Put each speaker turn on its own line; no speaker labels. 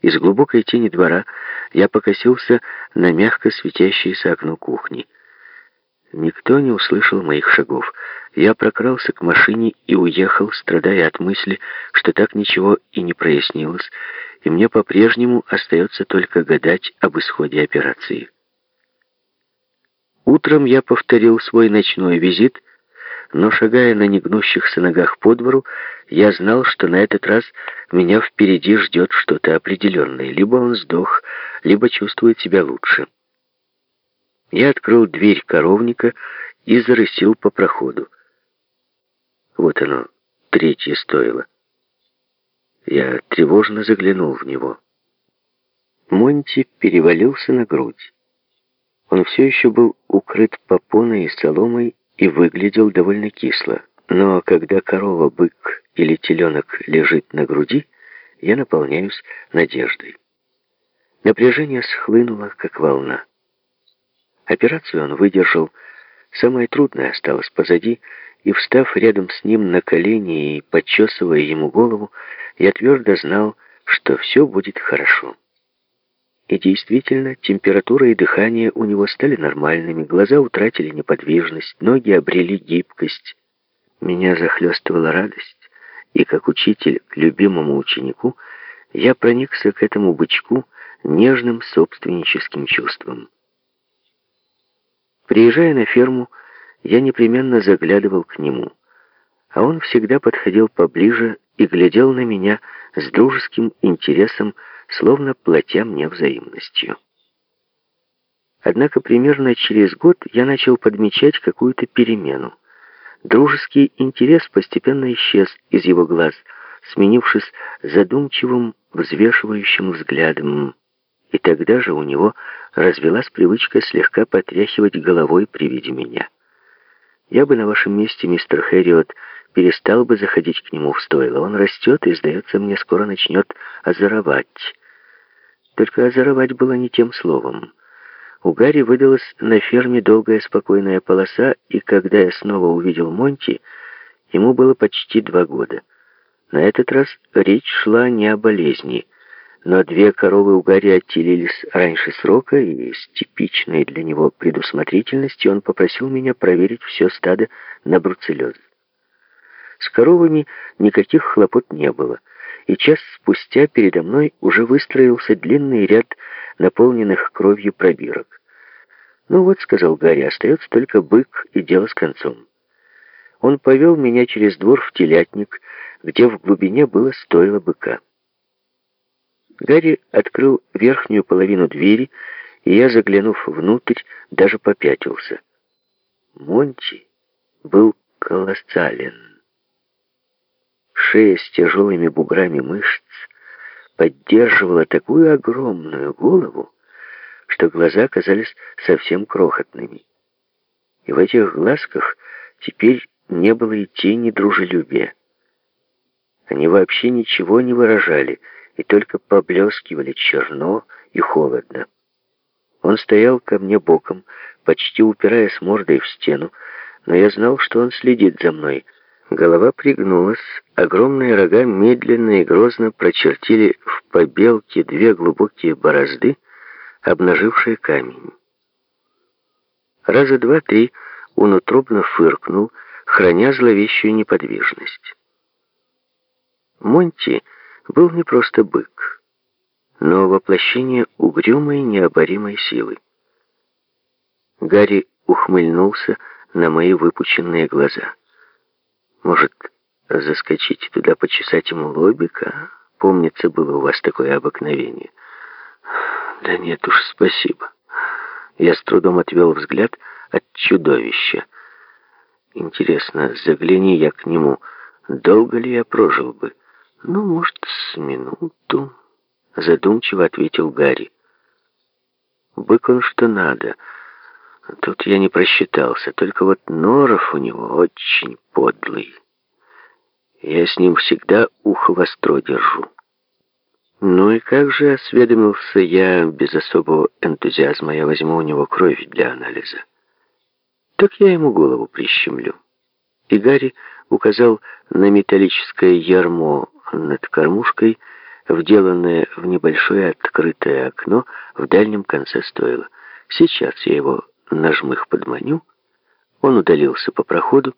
Из глубокой тени двора я покосился на мягко светящееся окно кухни. Никто не услышал моих шагов. Я прокрался к машине и уехал, страдая от мысли, что так ничего и не прояснилось, и мне по-прежнему остается только гадать об исходе операции. Утром я повторил свой ночной визит, но, шагая на негнущихся ногах по двору, я знал, что на этот раз меня впереди ждет что-то определенное. Либо он сдох, либо чувствует себя лучше. Я открыл дверь коровника и зарысил по проходу. Вот оно, третье стоило. Я тревожно заглянул в него. Монти перевалился на грудь. Он все еще был укрыт попоной и соломой и выглядел довольно кисло. Но когда корова, бык или теленок лежит на груди, я наполняюсь надеждой. Напряжение схлынуло, как волна. Операцию он выдержал. Самое трудное осталось позади, и, встав рядом с ним на колени и подчесывая ему голову, я твердо знал, что все будет хорошо. И действительно, температура и дыхание у него стали нормальными, глаза утратили неподвижность, ноги обрели гибкость. Меня захлестывала радость, и как учитель к любимому ученику я проникся к этому бычку нежным собственническим чувством. Приезжая на ферму, я непременно заглядывал к нему, а он всегда подходил поближе и глядел на меня с дружеским интересом, словно платя мне взаимностью. Однако примерно через год я начал подмечать какую-то перемену. Дружеский интерес постепенно исчез из его глаз, сменившись задумчивым, взвешивающим взглядом, и тогда же у него развелась привычка слегка потряхивать головой при виде меня. Я бы на вашем месте, мистер Хэриот, перестал бы заходить к нему в стойло. Он растет и, сдается мне, скоро начнет озоровать. Только озоровать было не тем словом. У Гарри выдалась на ферме долгая спокойная полоса, и когда я снова увидел Монти, ему было почти два года. На этот раз речь шла не о болезни — но две коровы у Гарри оттелились раньше срока, и с типичной для него предусмотрительностью он попросил меня проверить все стадо на бруцеллез. С коровами никаких хлопот не было, и час спустя передо мной уже выстроился длинный ряд наполненных кровью пробирок. «Ну вот», — сказал Гарри, — «остается только бык, и дело с концом». Он повел меня через двор в телятник, где в глубине было стойло быка. Гарри открыл верхнюю половину двери, и я, заглянув внутрь, даже попятился. Монти был колоссален. Шея с тяжелыми буграми мышц поддерживала такую огромную голову, что глаза казались совсем крохотными. И в этих глазках теперь не было и тени дружелюбия. Они вообще ничего не выражали — и только поблескивали черно и холодно. Он стоял ко мне боком, почти упираясь мордой в стену, но я знал, что он следит за мной. Голова пригнулась, огромные рога медленно и грозно прочертили в побелке две глубокие борозды, обнажившие камень. Раза два-три он утробно фыркнул, храня зловещую неподвижность. Монти был не просто бык, но воплощение угрюмой необоримой силы. Гарри ухмыльнулся на мои выпученные глаза. Может, заскочить туда, почесать ему лобика? Помнится, было у вас такое обыкновение. Да нет уж, спасибо. Я с трудом отвел взгляд от чудовища. Интересно, загляни я к нему, долго ли я прожил бы? «Ну, может, с минуту», — задумчиво ответил Гарри. «Бык он что надо. Тут я не просчитался, только вот норов у него очень подлый. Я с ним всегда ухо востро держу». «Ну и как же, — осведомился я без особого энтузиазма, — я возьму у него кровь для анализа. Так я ему голову прищемлю». И Гарри указал на металлическое ярмо над кормушкой, вделанное в небольшое открытое окно в дальнем конце стойла. Сейчас я его нажмых подманю, он удалился по проходу,